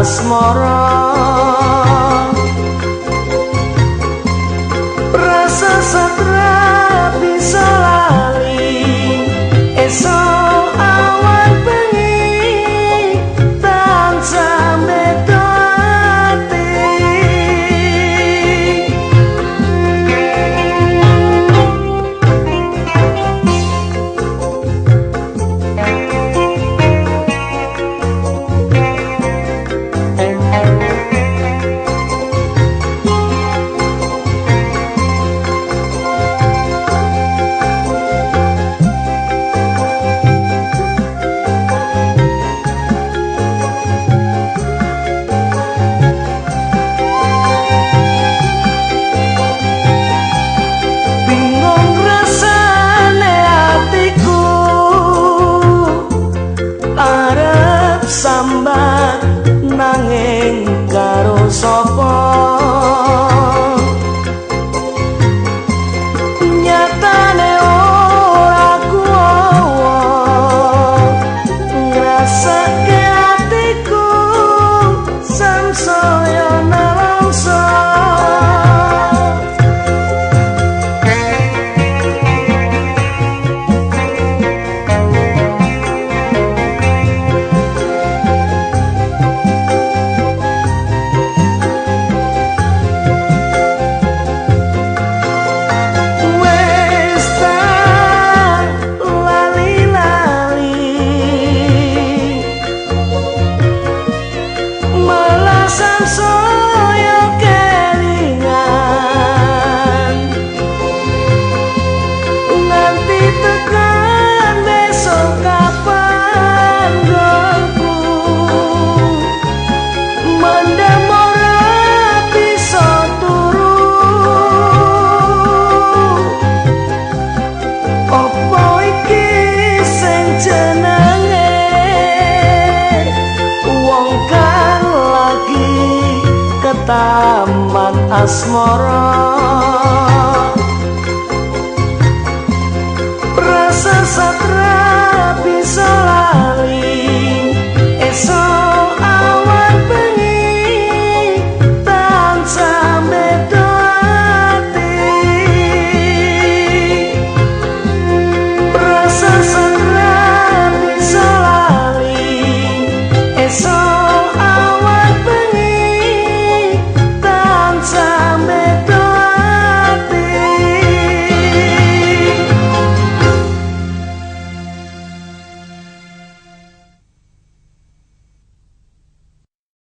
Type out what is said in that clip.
asmara so asmara. Rasa satra bisa lali esok awan bengi tan sampe doati rasa